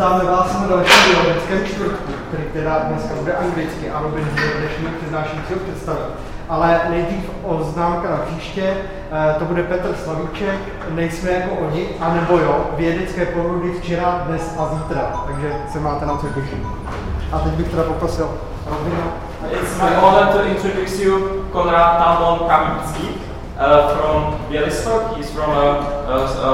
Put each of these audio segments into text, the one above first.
Vítáme vás na dalším biologickém čtvrtku, který teda dneska bude anglicky a Robin budeš mít přednášejícího představit. Ale nejdřív oznámka na příště, eh, to bude Petr Slavíček, nejsme jako oni, anebo jo, vědecké porudy včera, dnes a zítra, takže se máte na co těšit. A teď bych teda poprosil Robina. It's my honor to introduce you Konrad Tamon Kamitsky. uh, from Bialystok. He's from a, a, a,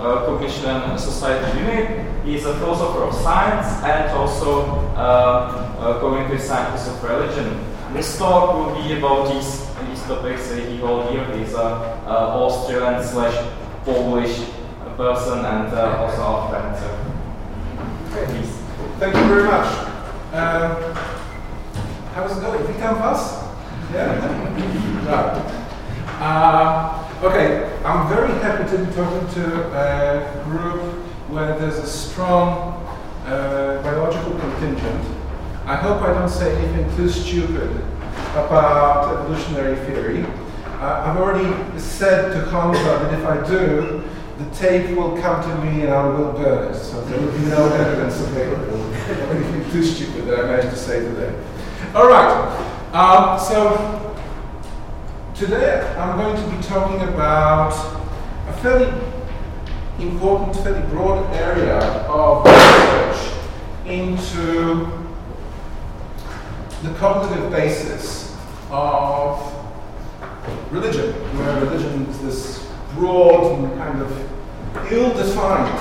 a Cognition Society unit. He's a philosopher of science and also uh, a cognitive scientist of religion. This talk will be about these, these topics that he will here. He's a, Austrian slash Polish person and uh, also our friend. So, please. Thank you very much. Um, how's it going? Witam Was? Yeah? Uh, okay, I'm very happy to be talking to a group where there's a strong uh, biological contingent. I hope I don't say anything too stupid about evolutionary theory. Uh, I've already said to Hamza that if I do, the tape will come to me and I will burn it. So there will be no evidence available of anything too stupid that I managed to say today. All right. Um, so Today I'm going to be talking about a fairly important, fairly broad area of research into the cognitive basis of religion, where religion is this broad and kind of ill-defined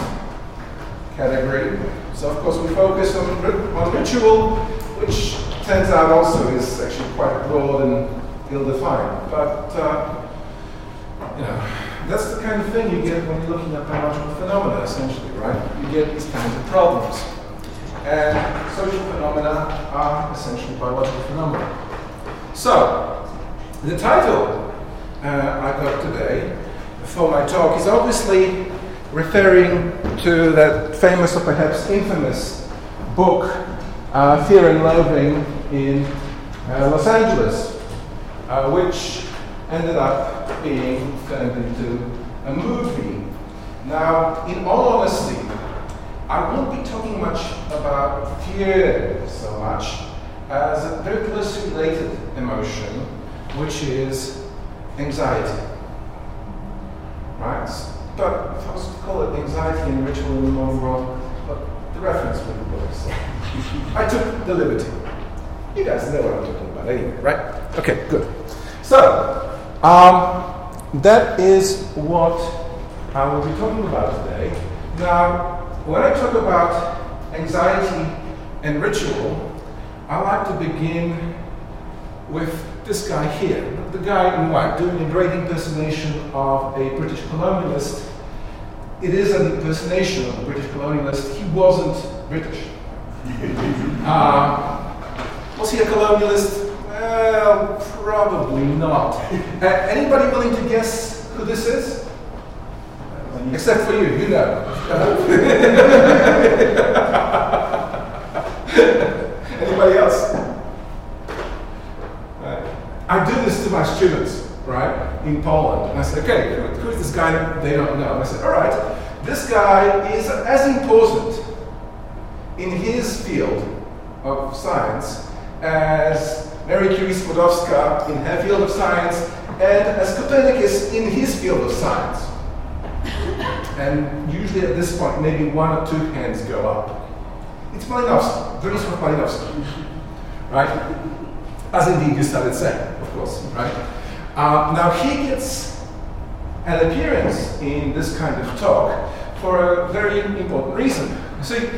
category. So of course we focus on, on ritual, which turns out also is actually quite broad and ill-defined. But uh, you know, that's the kind of thing you get when you're looking at biological phenomena, essentially, right? You get these kinds of problems. And social phenomena are essentially biological phenomena. So, the title uh, I got today for my talk is obviously referring to that famous or perhaps infamous book, uh, Fear and Loathing in uh, Los Angeles, uh, which ended up being turned into a movie. Now, in all honesty, I won't be talking much about fear so much as a very closely related emotion, which is anxiety. Right? But if I was to call it anxiety and ritual in the modern world, but the reference wouldn't work. So I took the liberty. You guys know what I'm talking about anyway, right? Okay, good. So, um, that is what I will be talking about today. Now, when I talk about anxiety and ritual, I like to begin with this guy here, the guy in white, doing a great impersonation of a British colonialist. It is an impersonation of a British colonialist. He wasn't British. uh, was he a colonialist? Well, probably not. Uh, anybody willing to guess who this is? Except for you, you know. Anybody else? Uh, I do this to my students, right, in Poland. And I say, okay, who is this guy? They don't know. And I said, all right, this guy is as important in his field of science as Mary Curie Skłodowska in her field of science, and as Copernicus in his field of science. And usually at this point, maybe one or two hands go up. It's Malinowski, Bronisław Malinowski, right? As indeed you started saying, of course, right? Uh, now he gets an appearance in this kind of talk for a very important reason. See,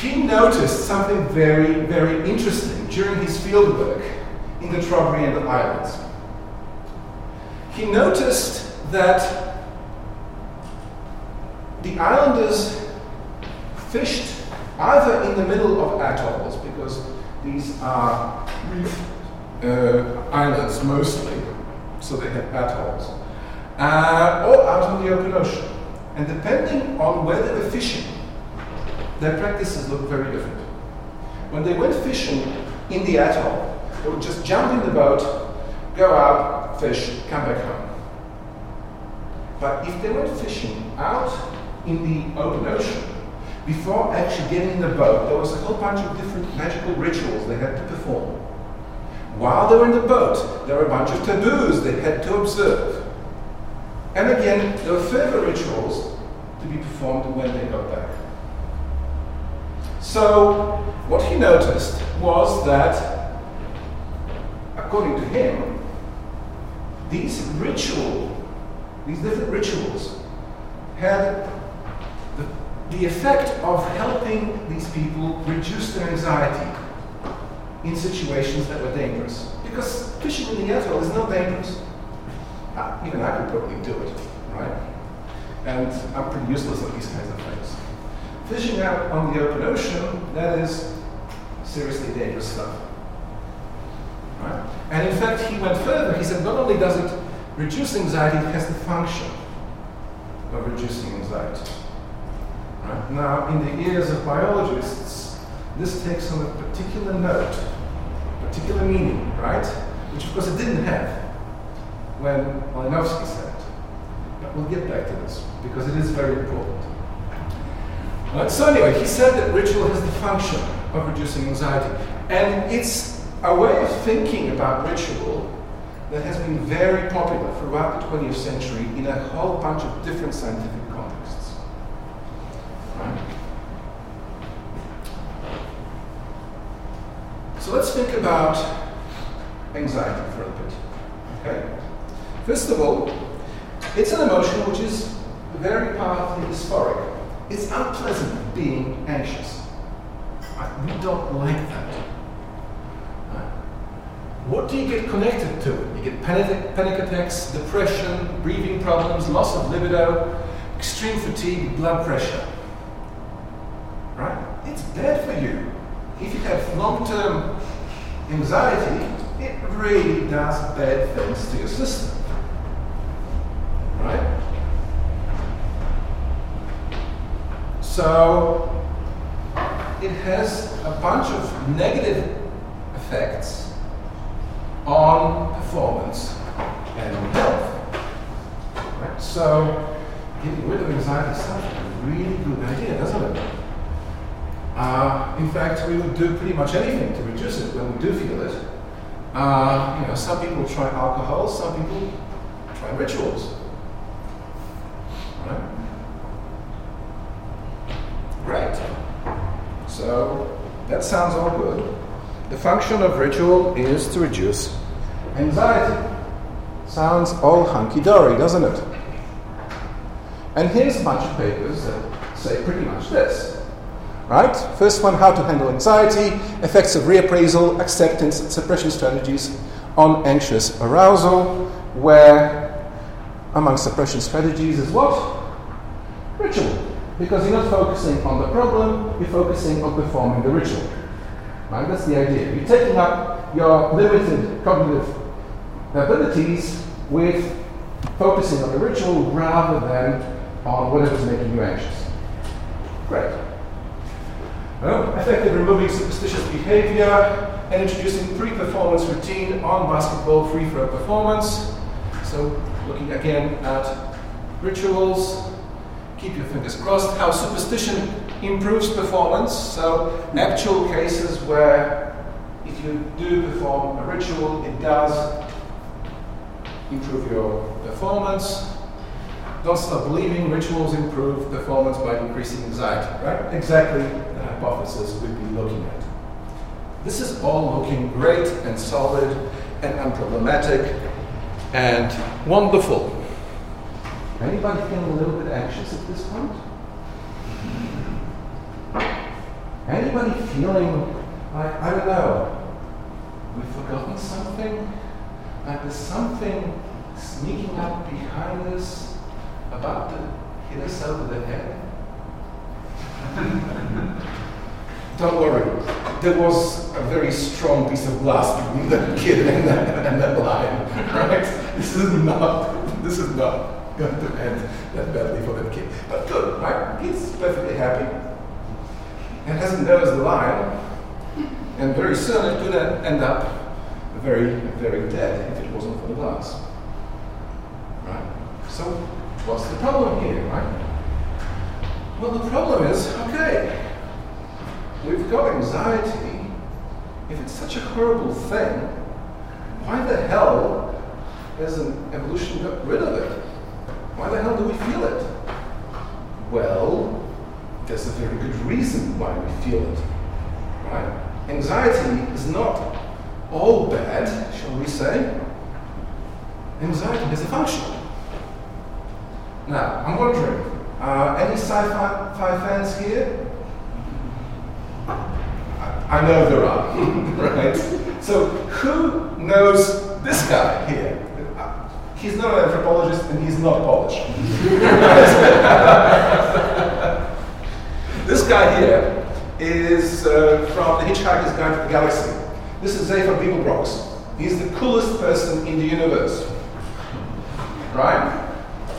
he noticed something very, very interesting during his fieldwork in the Trobriand Islands. He noticed that the islanders fished either in the middle of atolls, because these are reef uh, islands mostly, so they have atolls, uh, or out in the open ocean. And depending on where they were fishing, their practices looked very different. When they went fishing in the atoll, they would just jump in the boat, go out, fish, come back home. But if they went fishing out in the open ocean, before actually getting in the boat, there was a whole bunch of different magical rituals they had to perform. While they were in the boat, there were a bunch of taboos they had to observe. And again, there were further rituals to be performed when they got back. So, what he noticed was that, according to him, these ritual, these different rituals, had the, the effect of helping these people reduce their anxiety in situations that were dangerous. Because fishing in the atoll is not dangerous. Uh, even I could probably do it, right? And I'm pretty useless at these kinds of things. Fishing out on the open ocean, that is seriously dangerous stuff. Right? And in fact, he went further. He said not only does it reduce anxiety, it has the function of reducing anxiety. Right? Now, in the ears of biologists, this takes on a particular note, particular meaning, right? Which, of course, it didn't have when Malinowski said it. But we'll get back to this because it is very important. Right, so anyway, he said that ritual has the function of reducing anxiety. And it's a way of thinking about ritual that has been very popular throughout the 20th century in a whole bunch of different scientific contexts. Right? So let's think about anxiety for a bit. Okay? First of all, it's an emotion which is very powerfully dysphoric. It's unpleasant being anxious. We don't like that. What do you get connected to? You get panic, panic attacks, depression, breathing problems, loss of libido, extreme fatigue, blood pressure. Right? It's bad for you. If you have long-term anxiety, it really does bad things to your system. So it has a bunch of negative effects on performance and on health. Right? So getting rid of anxiety sounds like a really good idea, doesn't it? Uh, in fact, we would do pretty much anything to reduce it when we do feel it. Uh, you know, some people try alcohol, some people try rituals. Right? Great. So that sounds all good. The function of ritual is to reduce anxiety. Sounds all hunky dory, doesn't it? And here's a bunch of papers that say pretty much this. Right? First one, how to handle anxiety, effects of reappraisal, acceptance, and suppression strategies on anxious arousal, where among suppression strategies is what? Ritual because you're not focusing on the problem, you're focusing on performing the ritual. Right? That's the idea. You're taking up your limited cognitive abilities with focusing on the ritual rather than on whatever's making you anxious. Great. Well, effective removing superstitious behavior and introducing pre-performance routine on basketball free throw performance. So looking again at rituals, keep your fingers crossed, how superstition improves performance. So, actual cases where if you do perform a ritual, it does improve your performance. Don't stop believing rituals improve performance by increasing anxiety, right? Exactly the hypothesis we'd be looking at. This is all looking great and solid and unproblematic and wonderful. Anybody feeling a little bit anxious at this point? Anybody feeling like, I don't know, we've forgotten something? Like there's something sneaking up behind us about to hit us over the head? Don't worry, there was a very strong piece of glass between the kid and that, and that lion, right? This is not, this is not going to end that badly for that kid. But good, right? He's perfectly happy and hasn't noticed the lion. And very soon it could end up very, very dead if it wasn't for the glass. Right? So, what's the problem here, right? Well, the problem is okay, we've got anxiety. If it's such a horrible thing, why the hell hasn't evolution got rid of it? Why the hell do we feel it? Well, there's a very good reason why we feel it. Right? Anxiety is not all bad, shall we say. Anxiety is a function. Now, I'm wondering, uh, any sci-fi fans here? I know there are, right? So, who knows this guy here? He's not an anthropologist and he's not Polish. this guy here is uh, from The Hitchhiker's Guide to the Galaxy. This is Zaphod Beeblebrox. He's the coolest person in the universe. Right?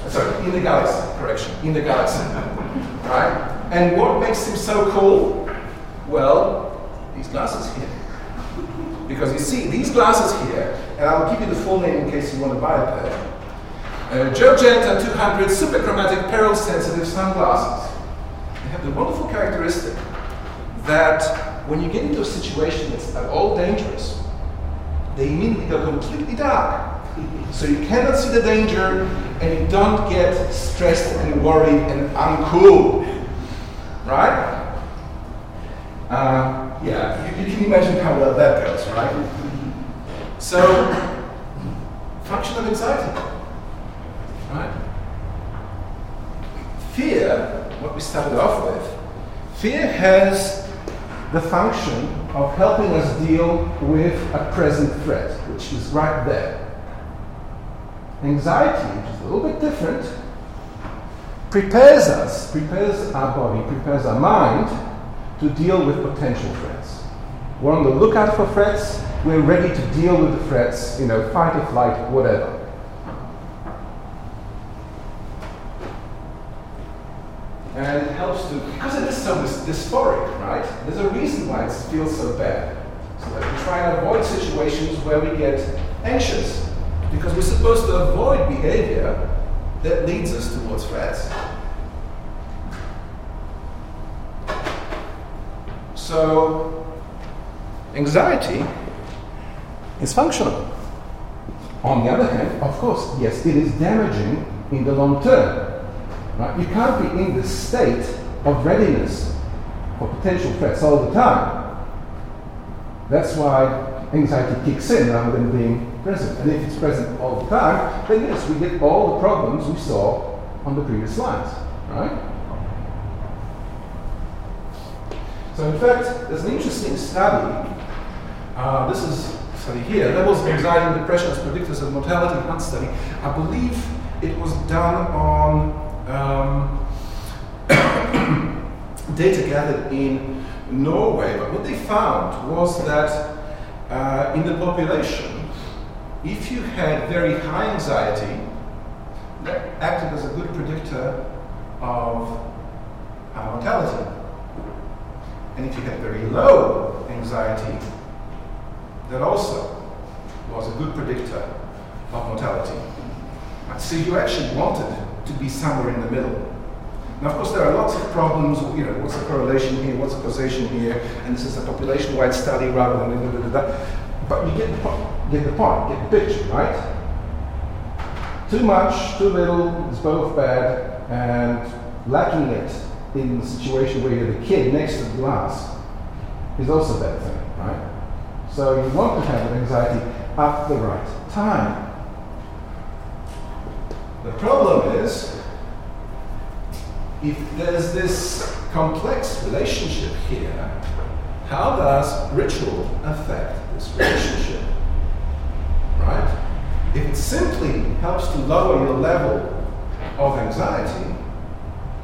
Sorry, in the galaxy, correction, in the galaxy. Right? And what makes him so cool? Well, these glasses here. Because you see, these glasses here, and I'll give you the full name in case you want to buy a pair. Uh, Joo Janta 200 super chromatic peril sensitive sunglasses. They have the wonderful characteristic that when you get into a situation that's at all dangerous, they immediately go completely dark. So you cannot see the danger and you don't get stressed and worried and uncool. Right? Uh, yeah, you, you, can imagine how well that goes, right? So, function of anxiety. Right? Fear, what we started off with, fear has the function of helping us deal with a present threat, which is right there. Anxiety, which is a little bit different, prepares us, prepares our body, prepares our mind to deal with potential threats. We're on the lookout for threats, we're ready to deal with the threats, you know, fight or flight, whatever. And it helps to, because it is so dysphoric, right? There's a reason why it feels so bad. So that we try and avoid situations where we get anxious. Because we're supposed to avoid behavior that leads us towards threats. So, anxiety is functional. On the other hand, of course, yes, it is damaging in the long term. Right? You can't be in this state of readiness for potential threats all the time. That's why anxiety kicks in rather than being present. And if it's present all the time, then yes, we get all the problems we saw on the previous slides. Right? So in fact, there's an interesting study. Uh, this is study here, levels of anxiety and depression as predictors of mortality in Hunt study. I believe it was done on um, data gathered in Norway, but what they found was that uh, in the population, if you had very high anxiety, that acted as a good predictor of uh, mortality. And if you had very low anxiety, that also was a good predictor of mortality. So you actually wanted to be somewhere in the middle. Now, of course, there are lots of problems. You know, what's the correlation here? What's the causation here? And this is a population-wide study rather than da, da, da, But you get the point. Get the point. Get the picture, right? Too much, too little is both bad, and lacking it in the situation where you're the kid next to the glass is also a bad thing, right? So you want to have anxiety at the right time. The problem is, if there's this complex relationship here, how does ritual affect this relationship? Right? If it simply helps to lower your level of anxiety,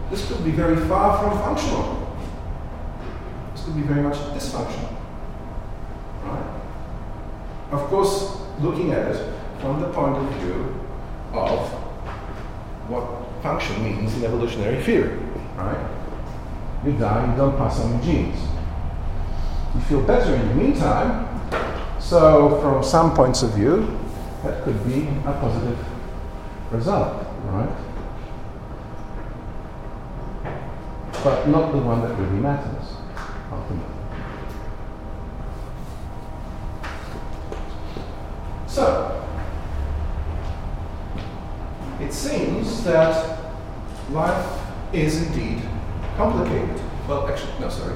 this could be very far from functional. This could be very much dysfunctional. Of course, looking at it from the point of view of what function means in evolutionary theory, right? You die, you don't pass on your genes. You feel better in the meantime, so from some points of view, that could be a positive result, right? but not the one that really matters ultimately. So, it seems that life is indeed complicated. Well, actually, no, sorry.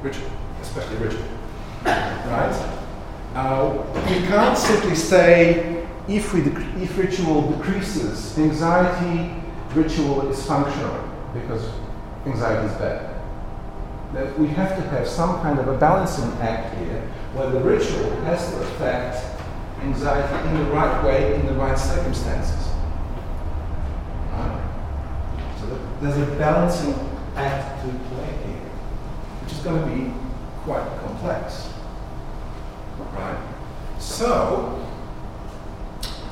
Richard, especially Richard. Right? Uh, we can't simply say if, we if ritual decreases, anxiety ritual is functional because anxiety is bad. That we have to have some kind of a balancing act here where the ritual has to affect anxiety in the right way, in the right circumstances. Right? So there's a balancing act to play here, which is going to be quite complex. Right? So,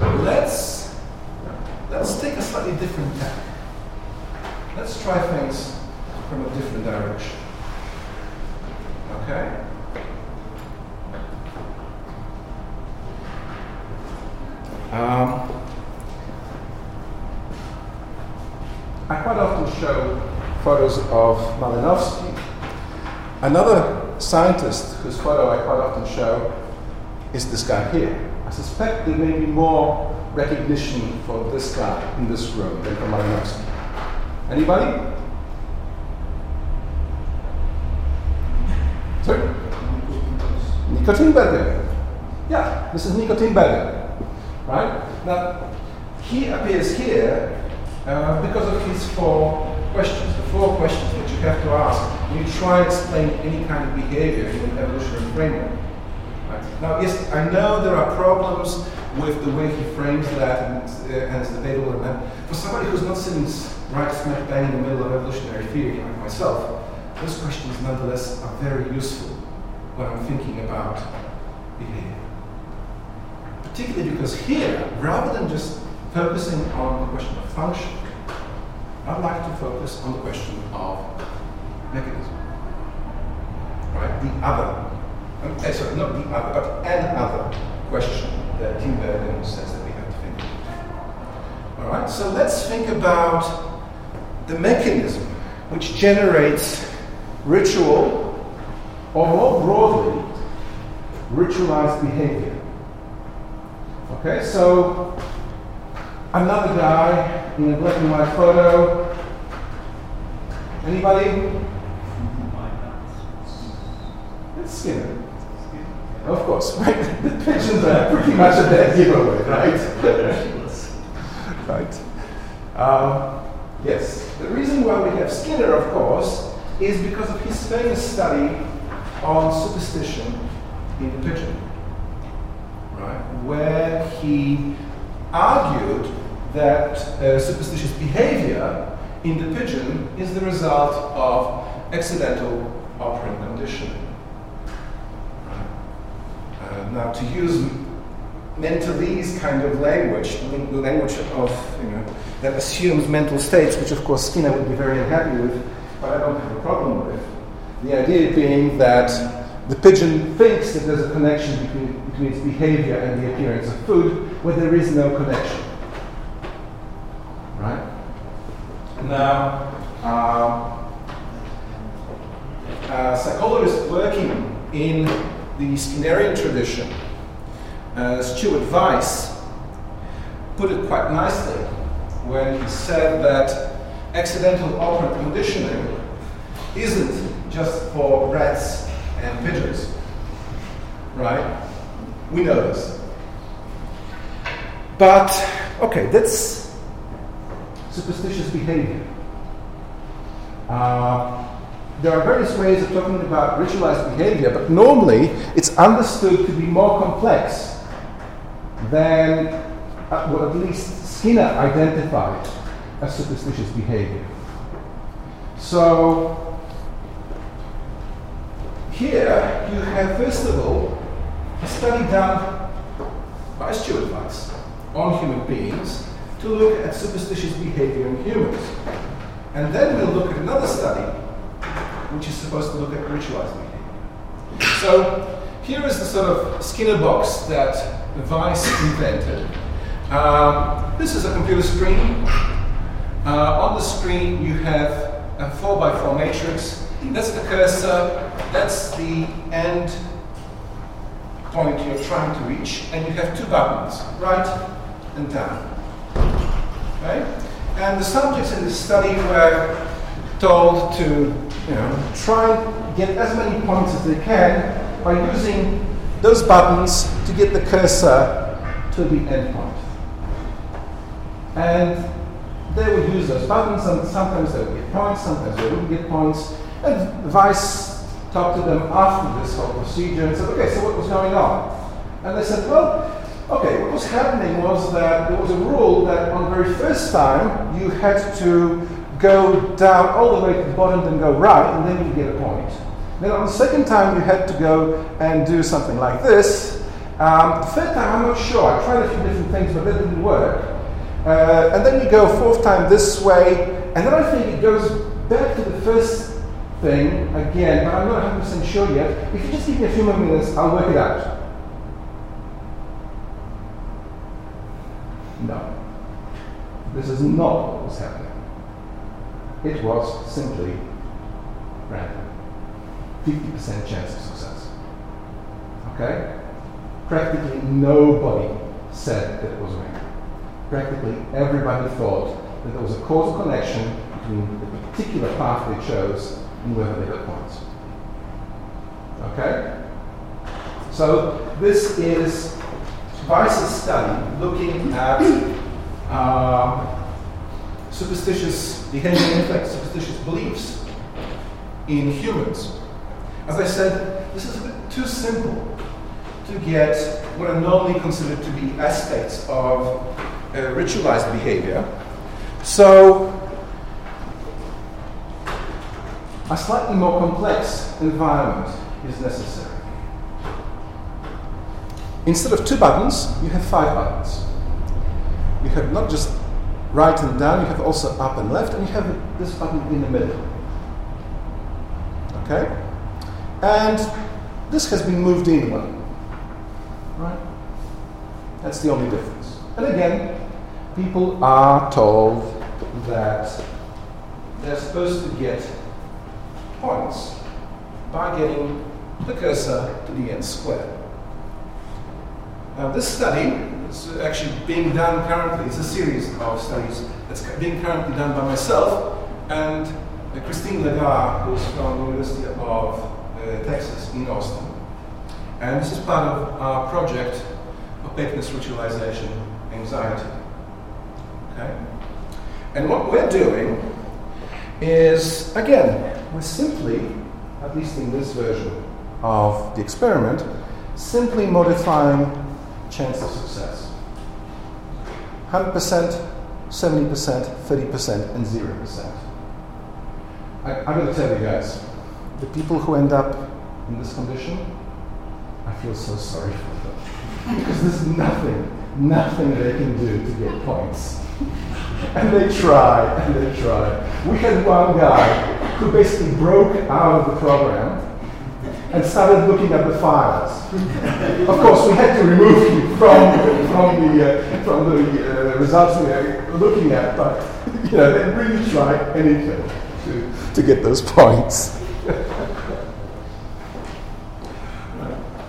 let's, let's take a slightly different tack. Let's try things from a different direction. Okay? Um, I quite often show photos of Malinowski. Another scientist whose photo I quite often show is this guy here. I suspect there may be more recognition for this guy in this room than for Malinowski. Anybody? Sorry? Nico Tinbergen. Yeah, this is Nico Tinbergen. Right? Now, he appears here uh, because of his four questions, the four questions that you have to ask when you try to explain any kind of behavior in an evolutionary framework. Right? Now, yes, I know there are problems with the way he frames that and, uh, and it's debatable. And for somebody who's not sitting right smack bang in the middle of evolutionary theory like myself, those questions nonetheless are very useful when I'm thinking about behavior. Particularly because here, rather than just focusing on the question of function, I'd like to focus on the question of mechanism. Right? The other, sorry, not the other, but an other question that Tinbergen says that we have to think about. All right, so let's think about the mechanism which generates ritual, or more broadly, ritualized behavior. Okay, so another guy in a black and white photo. Anybody? It's Skinner. Of course, right? The pigeons are pretty much a dead giveaway, right? right. Um, yes. The reason why we have Skinner, of course, is because of his famous study on superstition in the pigeon, right? Where he argued that uh, superstitious behavior in the pigeon is the result of accidental operant conditioning. Uh, now, to use mentalese kind of language, the language of you know that assumes mental states, which of course Skinner would be very unhappy with, but I don't have a problem with. The idea being that the pigeon thinks that there's a connection between, between its behavior and the appearance of food, where there is no connection. Right? Now, uh, a psychologist working in the Skinnerian tradition, uh, Stuart Vyse, put it quite nicely when he said that accidental operant conditioning isn't just for rats and. Right? We know this. But, okay, that's superstitious behavior. Uh, there are various ways of talking about ritualized behavior, but normally it's understood to be more complex than uh, what at least Skinner identified as superstitious behavior. So, here you have, first of all, a study done by Stuart Vyse on human beings to look at superstitious behavior in humans. And then we'll look at another study which is supposed to look at ritualized behavior. So here is the sort of Skinner box that Vyse invented. Um, this is a computer screen. Uh, on the screen you have a 4 by 4 matrix. That's the cursor, that's the end point you're trying to reach, and you have two buttons, right and down. Okay? And the subjects in this study were told to you know, try and get as many points as they can by using those buttons to get the cursor to the endpoint. And they would use those buttons, and sometimes they would get points, sometimes they wouldn't get points. And Vyse talked to them after this whole procedure and said, okay, so what was going on? And they said, well, okay, what was happening was that there was a rule that on the very first time you had to go down all the way to the bottom, then go right, and then you get a point. Then on the second time you had to go and do something like this. Um, the third time, I'm not sure. I tried a few different things, but that didn't work. Uh, and then you go fourth time this way, and then I think it goes back to the first thing again, but I'm not 100% sure yet. If you just give me a few more minutes, I'll work it out. No. This is not what was happening. It was simply random. 50% chance of success. Okay? Practically nobody said that it was random. Practically everybody thought that there was a causal connection between the particular path they chose and whether they got points. Okay? So this is Vyse's study looking at uh, superstitious behavior, in fact, superstitious beliefs in humans. As I said, this is a bit too simple to get what are normally considered to be aspects of uh, ritualized behavior. So, a slightly more complex environment is necessary. Instead of two buttons, you have five buttons. You have not just right and down, you have also up and left, and you have this button in the middle. Okay? And this has been moved in one. Right? That's the only difference. And again, people are told that they're supposed to get points by getting the cursor to the n squared. Now, this study is actually being done currently, it's a series of studies that's being currently done by myself and Cristine Legare, who's from the University of uh, Texas in Austin. And this is part of our project, Opaqueness Ritualization Anxiety. Okay? And what we're doing is, again, we're simply, at least in this version of the experiment, simply modifying chance of success. 100%, 70%, 30%, and 0%. I, I'm going to tell you guys, the people who end up in this condition, I feel so sorry for them. because there's nothing, nothing they can do to get points. And they try, and they try. We had one guy who basically broke out of the program and started looking at the files. of course, we had to remove him from, from the, uh, from the uh, results we were looking at, but you know, they really tried anything to, to get those points.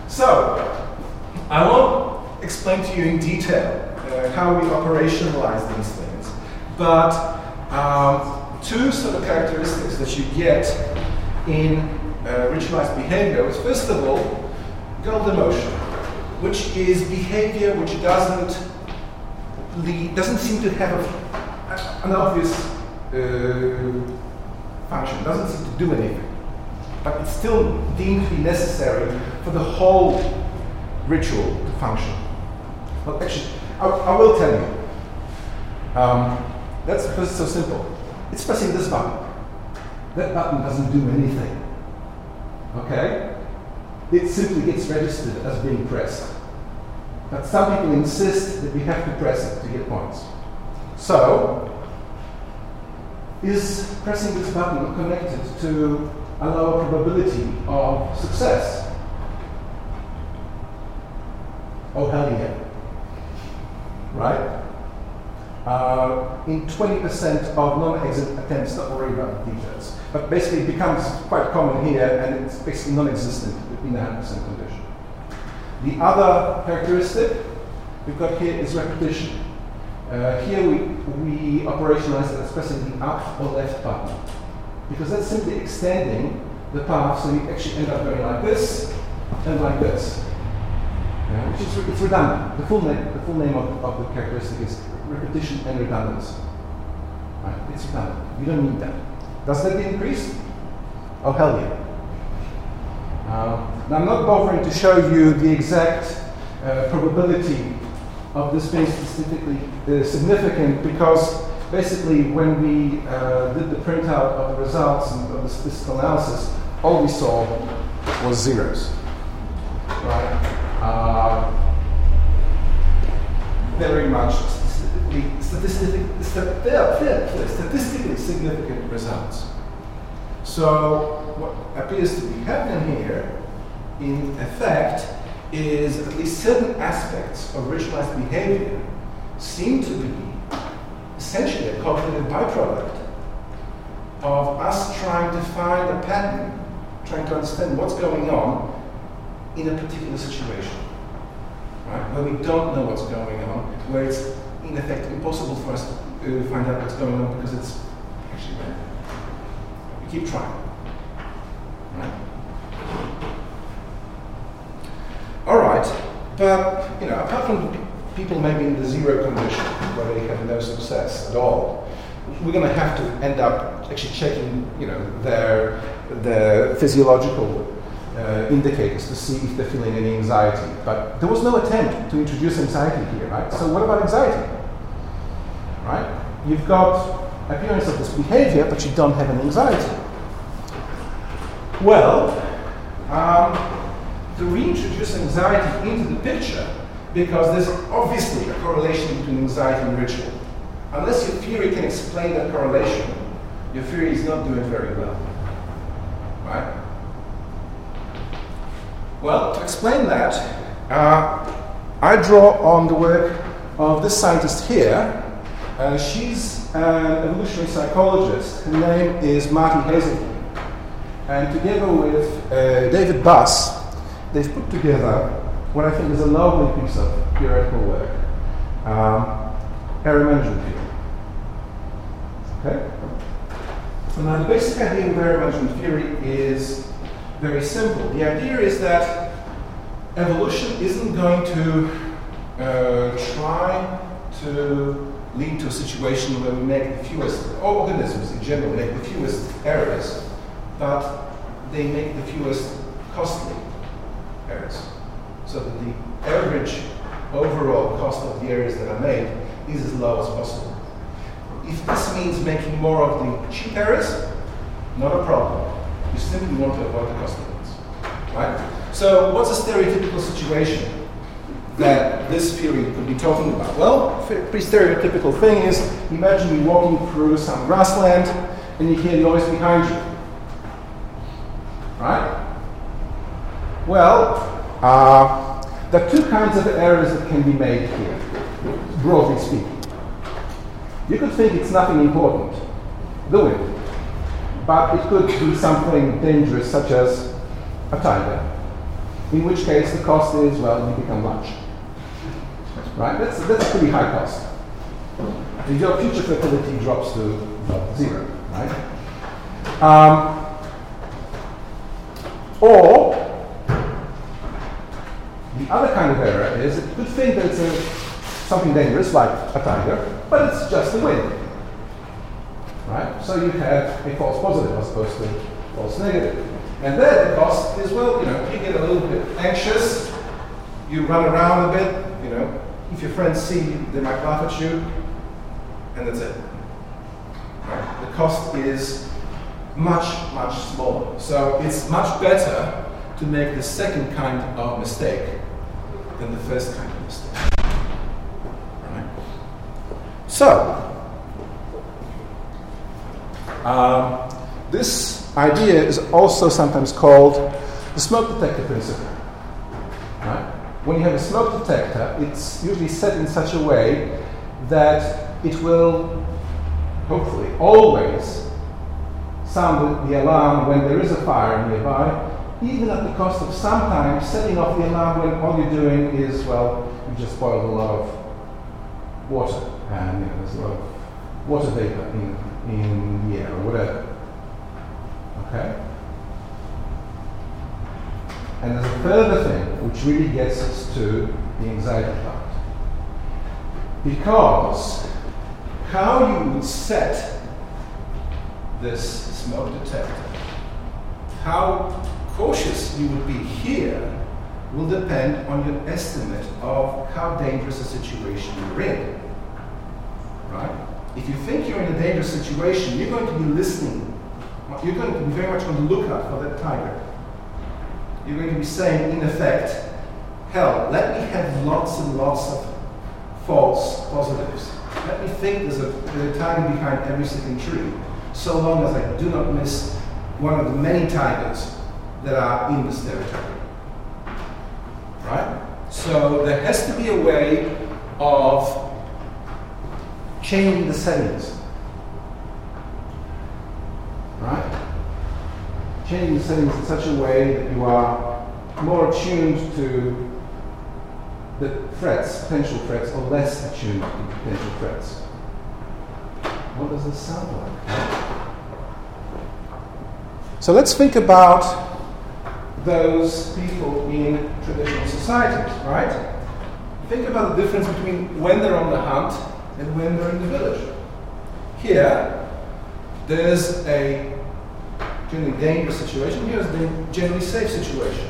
so, I won't explain to you in detail uh, how we operationalize these things, but um, two sort of characteristics that you get in uh, ritualized behavior is first of all, goal demotion, which is behavior which doesn't lead, doesn't seem to have an obvious uh, function, doesn't seem to do anything. But it's still deemed to be necessary for the whole ritual to function. Well, actually, I, I will tell you. Um, that's because it's so simple. It's pressing this button. That button doesn't do anything. Okay? It simply gets registered as being pressed. But some people insist that we have to press it to get points. So, is pressing this button connected to a lower probability of success? Oh, hell yeah. Right? Uh, in 20% of non-exit attempts, not worry about details. But basically it becomes quite common here and it's basically non-existent in the 100% condition. The other characteristic we've got here is repetition. Uh, here we, we operationalize it especially the up or left button because that's simply extending the path so you actually end up going like this and like this. Yeah, which is it's redundant. The full name, the full name of, of the characteristic is repetition and redundancy. Right? It's redundant. You don't need that. Does that increase? Oh hell yeah. Uh, now I'm not bothering to show you the exact uh, probability of this being specifically uh, significant because basically when we uh, did the printout of the results of the statistical analysis, all we saw was zeros. Right? Uh, very much statistically, statistically, significant results. So what appears to be happening here, in effect, is at least certain aspects of ritualized behavior seem to be essentially a cognitive byproduct of us trying to find a pattern, trying to understand what's going on in a particular situation. Right? Where we don't know what's going on, where it's in effect impossible for us to find out what's going on because it's actually bad. We keep trying. All right, but you know, apart from people maybe in the zero condition where they have no success at all, we're going to have to end up actually checking, you know, their their physiological uh, indicators to see if they're feeling any anxiety. But there was no attempt to introduce anxiety here, right? So what about anxiety? Right? You've got appearance of this behavior, but you don't have an anxiety. Well, um, to reintroduce anxiety into the picture, because there's obviously a correlation between anxiety and ritual. Unless your theory can explain that correlation, your theory is not doing very well. Right? Well, to explain that, uh, I draw on the work of this scientist here. Uh, she's an evolutionary psychologist. Her name is Martie Haselton. And together with uh, David Buss, they've put together what I think is a lovely piece of theoretical work um, error management theory. Okay? So now, the basic idea of error management theory is very simple. The idea is that evolution isn't going to uh, try to lead to a situation where we make the fewest, organisms in general make the fewest errors, but they make the fewest costly errors. So that the average overall cost of the errors that are made is as low as possible. If this means making more of the cheap errors, not a problem. You simply want to avoid the cost limits. Right? So what's a stereotypical situation that this theory could be talking about? Well, pretty stereotypical thing is imagine you're walking through some grassland and you hear noise behind you. Right? Well, uh, there are two kinds of errors that can be made here, broadly speaking. You could think it's nothing important, the wind but it could be something dangerous, such as a tiger, in which case the cost is, well, you become lunch. Right? That's, that's a pretty high cost. And your future fertility drops to well, zero, right? Um, or the other kind of error is it could think that it's a, something dangerous like a tiger, but it's just the wind right? So you have a false positive as opposed to false negative. And then the cost is, well, you know, you get a little bit anxious, you run around a bit, you know, if your friends see you, they might laugh at you, and that's it. The cost is much, much smaller. So it's much better to make the second kind of mistake than the first kind of mistake. Right? So, um, this idea is also sometimes called the smoke detector principle. When you have a smoke detector, it's usually set in such a way that it will hopefully always sound the alarm when there is a fire nearby, even at the cost of sometimes setting off the alarm when all you're doing is, well, you just boiled a lot of water and you know, there's a lot of water vapor in, in the air or whatever. Okay? And there's a further thing which really gets us to the anxiety part. Because how you would set this smoke detector, how cautious you would be here, will depend on your estimate of how dangerous a situation you're in. Right? If you think you're in a dangerous situation, you're going to be listening. You're going to be very much on the lookout for that tiger. You're going to be saying, in effect, hell, let me have lots and lots of false positives. Let me think there's a, there's a tiger behind every single tree, so long as I do not miss one of the many tigers that are in this territory. Right? So there has to be a way of changing the settings. Right? Changing the settings in such a way that you are more attuned to the threats, potential threats, or less attuned to potential threats. What does this sound like? So let's think about those people in traditional societies, right? Think about the difference between when they're on the hunt and when they're in the village. Here, there's a generally dangerous situation, here's the generally safe situation.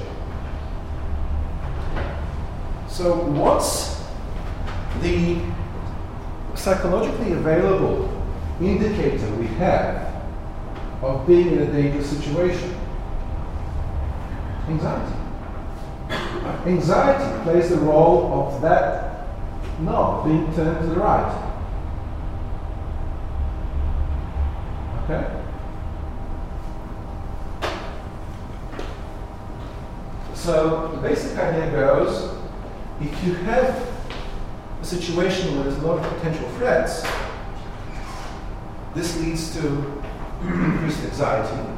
So, what's the psychologically available indicator we have of being in a dangerous situation? Anxiety. Anxiety plays the role of that knob being turned to the right. Okay? So the basic idea goes if you have a situation where there's a lot of potential threats, this leads to increased anxiety.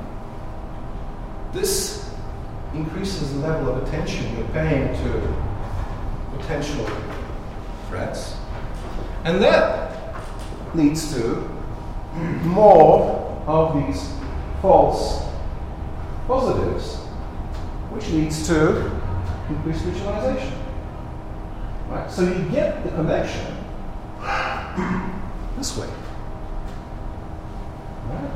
This increases the level of attention you're paying to potential threats. And that leads to more of these false positives, which leads to increased ritualization. Right? So you get the connection this way. Right?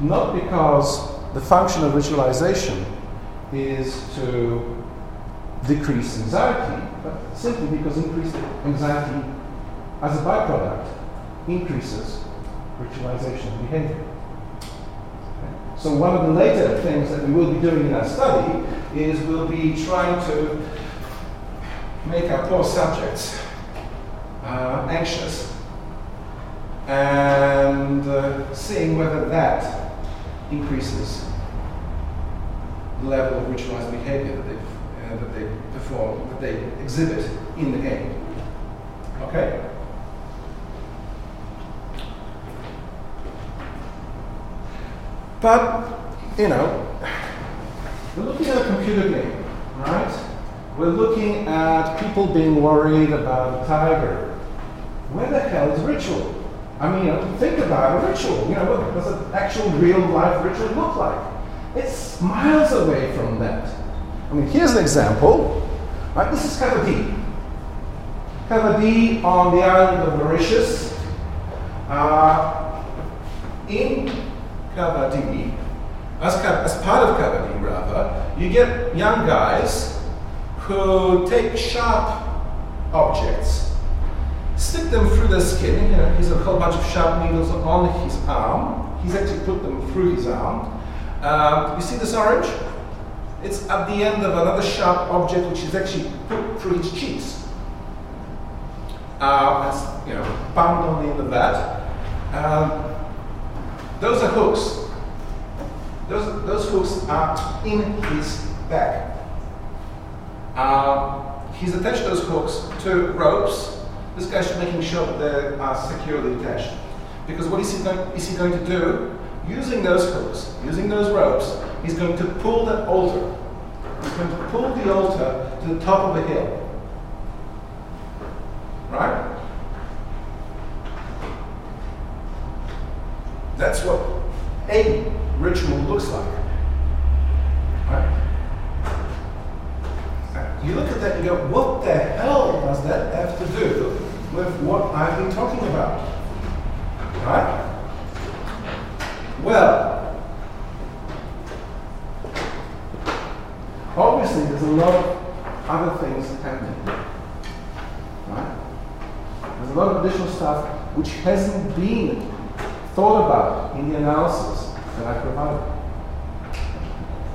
Not because the function of ritualization is to decrease anxiety, but simply because increased anxiety as a byproduct increases ritualization behavior. So one of the later things that we will be doing in our study is we'll be trying to make our poor subjects uh, anxious and uh, seeing whether that increases the level of ritualized behavior that, uh, that they perform, that they exhibit in the game. Okay? But, you know, we're looking at a computer game, right? We're looking at people being worried about a tiger. Where the hell is ritual? I mean, you know, think about a ritual. You know, what does an actual real life ritual look like? It's miles away from that. I mean, here's an example. Right, this is Cavadi. Cavadi on the island of Mauritius. Uh, in Cavadi, as, as part of Cavadi rather, you get young guys who take sharp objects, stick them through the skin. You know, he's a whole bunch of sharp needles on his arm. He's actually put them through his arm. Uh, you see this orange? It's at the end of another sharp object which is actually put through his cheeks. Uh, you know, bound on the end of that. Um, those are hooks. Those, those hooks are in his back. Uh, he's attached those hooks to ropes This guy's making sure that they are securely attached. Because what is he, going, is he going to do? Using those hooks, using those ropes, he's going to pull the altar. He's going to pull the altar to the top of a hill. Right? That's what a ritual looks like. Right? You look at that and go, what the hell does that have to do with what I've been talking about? Right? Well, obviously there's a lot of other things happening. Right? There's a lot of additional stuff which hasn't been thought about in the analysis that I provided.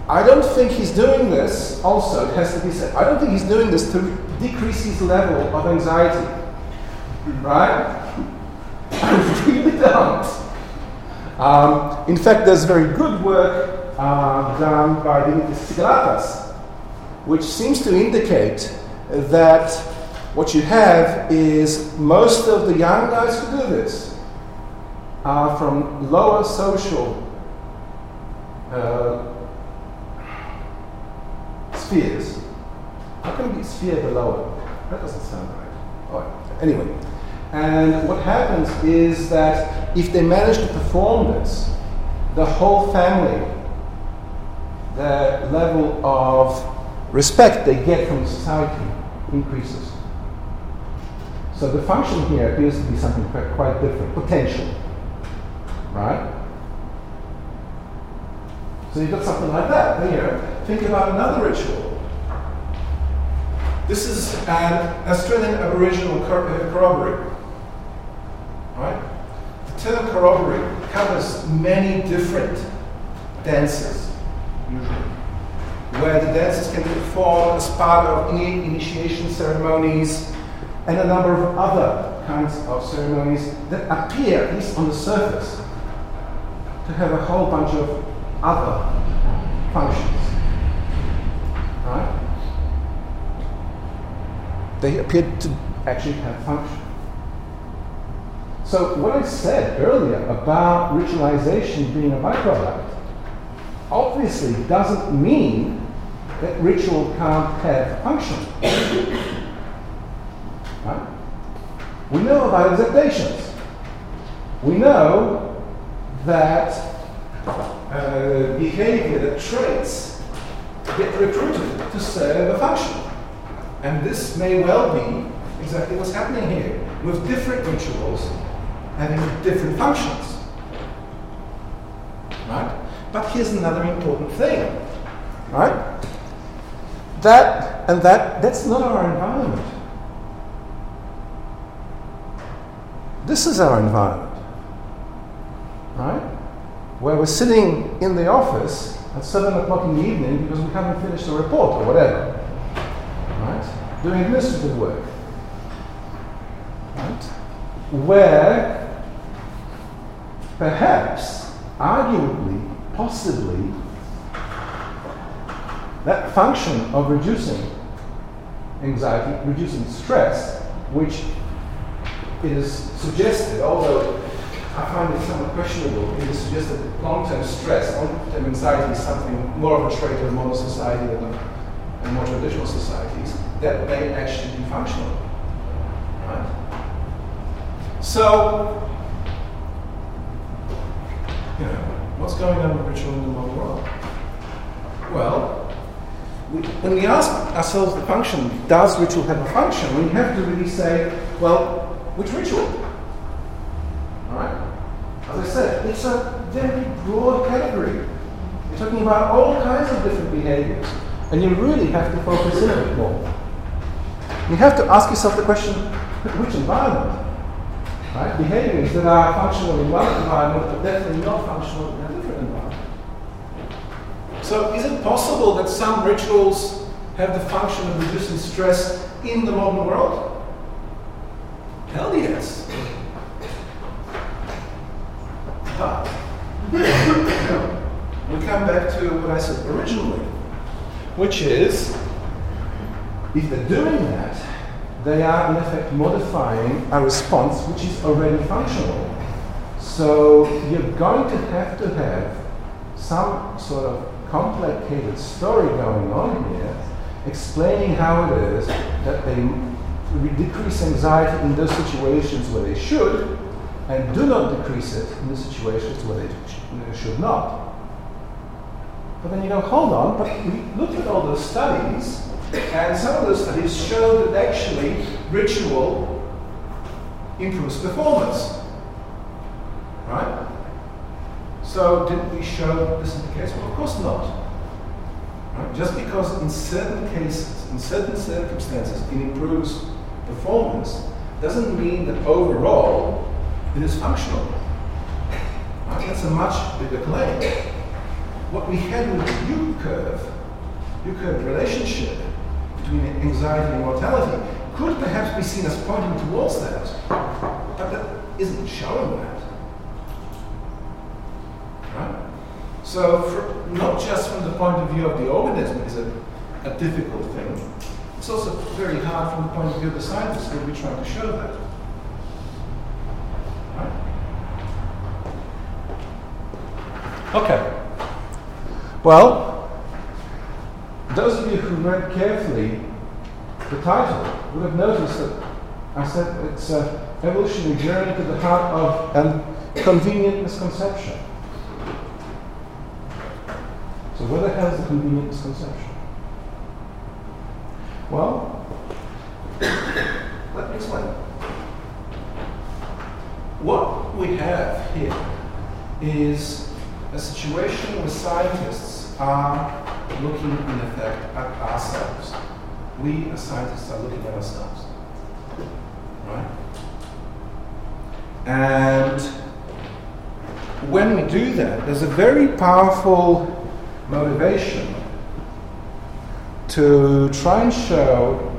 I don't think he's doing this, also, it has to be said, I don't think he's doing this to decrease his level of anxiety. Right? I really don't. Um, in fact, there's very good work uh, done by Dimitris Xygalatas, which seems to indicate that what you have is most of the young guys who do this are from lower social uh, spheres. How can be sphere below it? That doesn't sound right. All right. Anyway, and what happens is that if they manage to perform this, the whole family, the level of respect they get from society increases. So the function here appears to be something quite different, potential. Right? So you've got something like that here. Think about another ritual. This is an Australian Aboriginal uh, corroboree. Right? The term corroboree covers many different dances, usually, where the dances can be performed as part of initiation ceremonies and a number of other kinds of ceremonies that appear, at least on the surface, to have a whole bunch of other functions. Right? They appear to actually have function. So, what I said earlier about ritualization being a byproduct obviously doesn't mean that ritual can't have function. right? We know about exaptations. We know that uh, behavior, that traits, get recruited to serve a function. And this may well be exactly what's happening here, with different rituals having different functions. Right? But here's another important thing. Right? That and that that's not our environment. This is our environment. Right? where we're sitting in the office at 7 o'clock in the evening because we haven't finished the report or whatever, right? Doing administrative work, right? Where perhaps, arguably, possibly, that function of reducing anxiety, reducing stress, which is suggested, although I find it somewhat questionable. It is suggested that long-term stress, long-term anxiety is something more of a trait of modern society than in more traditional societies that may actually be functional. Right? So, you know, what's going on with ritual in the modern world? Well, we, when we ask ourselves the function, does ritual have a function, we have to really say, well, which ritual? As I said, it's a very broad category. You're talking about all kinds of different behaviors. And you really have to focus in a bit more. You have to ask yourself the question, which environment? Right? Behaviors that are functional in one environment are definitely not functional in a different environment. So is it possible that some rituals have the function of reducing stress in the modern world? Hell yes. But we come back to what I said originally, which is if they're doing that, they are in effect modifying a response which is already functional. So you're going to have to have some sort of complicated story going on here, explaining how it is that they decrease anxiety in those situations where they should, and do not decrease it in the situations where they should not. But then you go, hold on, but we looked at all those studies, and some of those studies showed that actually ritual improves performance. Right? So didn't we show this is the case? Well, of course not. Right? Just because in certain cases, in certain circumstances, it improves performance, doesn't mean that overall it is functional. Right? That's a much bigger claim. What we had with the U curve, U curve relationship between anxiety and mortality, could perhaps be seen as pointing towards that, but that isn't showing that. Right? So, for, not just from the point of view of the organism is a, a difficult thing, it's also very hard from the point of view of the scientists who will be trying to show that. Okay. Well, those of you who read carefully the title would have noticed that I said it's an evolutionary journey to the heart of a convenient misconception. So where the hell is the convenient misconception? Well, let me explain. What we have here is a situation where scientists are looking in effect at ourselves. We as scientists are looking at ourselves. Right? And when we do that, there's a very powerful motivation to try and show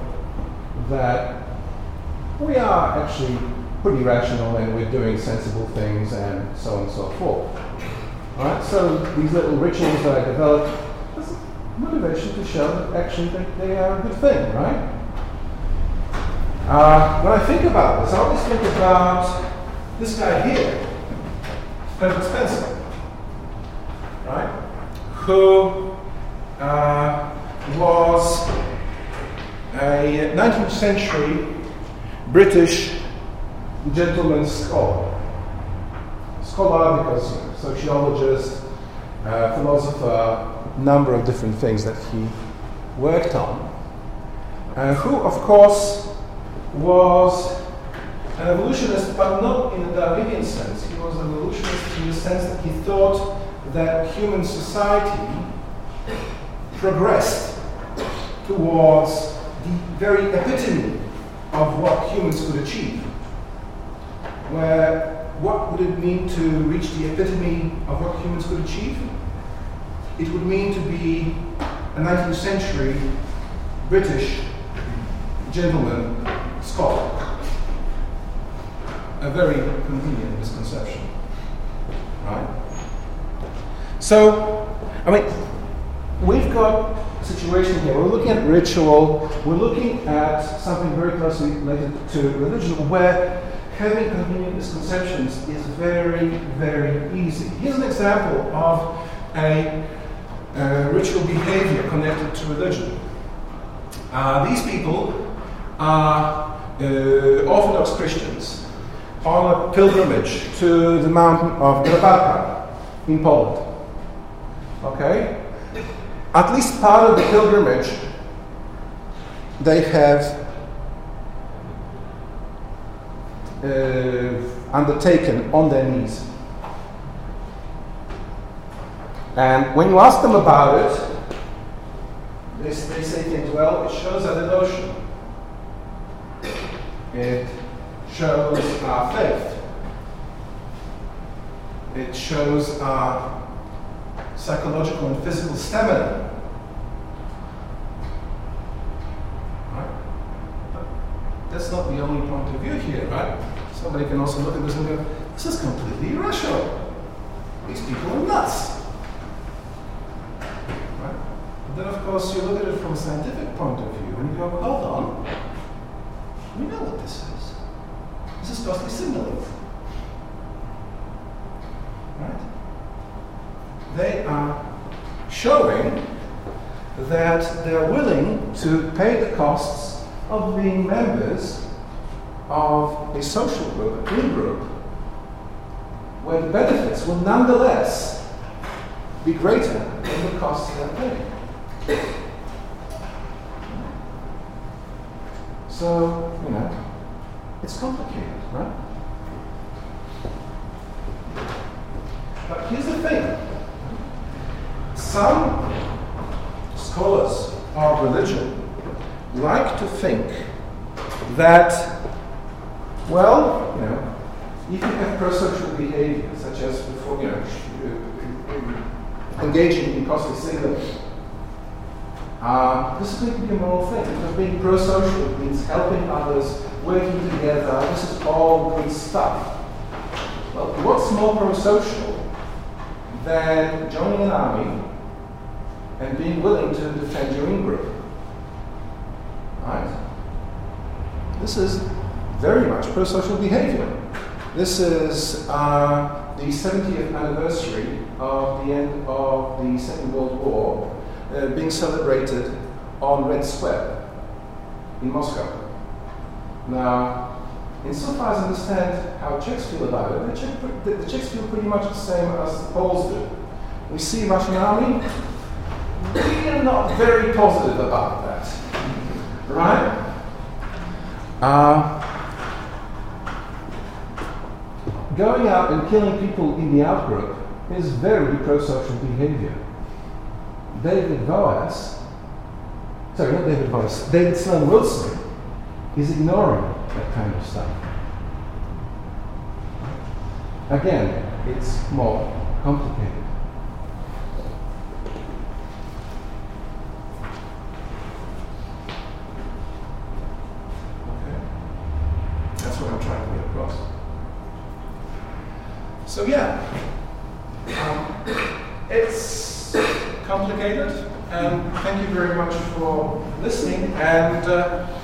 that we are actually pretty rational and we're doing sensible things and so on and so forth. Alright, so these little rituals that I developed, there's motivation to show that actually they, they are a good thing, right? Uh, when I think about this, I always think about this guy here, Herbert Spencer, right? Who uh, was a 19th century British gentleman scholar. Scholar because you know, sociologist, uh, philosopher, number of different things that he worked on, uh, who, of course, was an evolutionist, but not in a Darwinian sense. He was an evolutionist in the sense that he thought that human society progressed towards the very epitome of what humans could achieve. Where what would it mean to reach the epitome of what humans could achieve? It would mean to be a 19th century British gentleman scholar. A very convenient misconception. Right? So, I mean, we've got a situation here. We're looking at ritual, we're looking at something very closely related to religion where having convenient misconceptions is very, very easy. Here's an example of a, a ritual behavior connected to religion. Uh, these people are uh, Orthodox Christians on a pilgrimage to the mountain of Grabarka in Poland. Okay? At least part of the pilgrimage they have uh, undertaken on their knees. And when you ask them about it, they, they say things, well, it shows our devotion. It shows our faith. It shows our psychological and physical stamina. that's not the only point of view here, right? Somebody can also look at this and go, this is completely irrational. These people are nuts. Right? But then, of course, you look at it from a scientific point of view and you go, hold on. We know what this is. This is to signaling. Right? They are showing that they're willing to pay the costs of being members of a social group, a in group, where the benefits will nonetheless be greater than the costs they're paying. So, you know, it's complicated, right? But here's the thing some scholars of religion like to think that, well, you know, if you have prosocial behavior, such as before, you know, engaging in costly signaling, uh, this is going to be a moral thing because being pro-social means helping others, working together. This is all good stuff. Well, what's more pro-social than joining an army and being willing to defend your in-group? Right? This is very much pro-social behavior. This is uh, the 70th anniversary of the end of the Second World War uh, being celebrated on Red Square in Moscow. Now, insofar as I understand how Czechs feel about it, the, Czech, the, the Czechs feel pretty much the same as the Poles do. We see Russian army, we are not very positive about that. Right? Uh, going out and killing people in the outgroup is very pro-social behavior. David Boas, sorry, not David Boas, David Sloan Wilson is ignoring that kind of stuff. Again, it's more complicated. Okay. That's what I'm trying to get across. So yeah, um, it's complicated. And thank you very much for listening. And uh.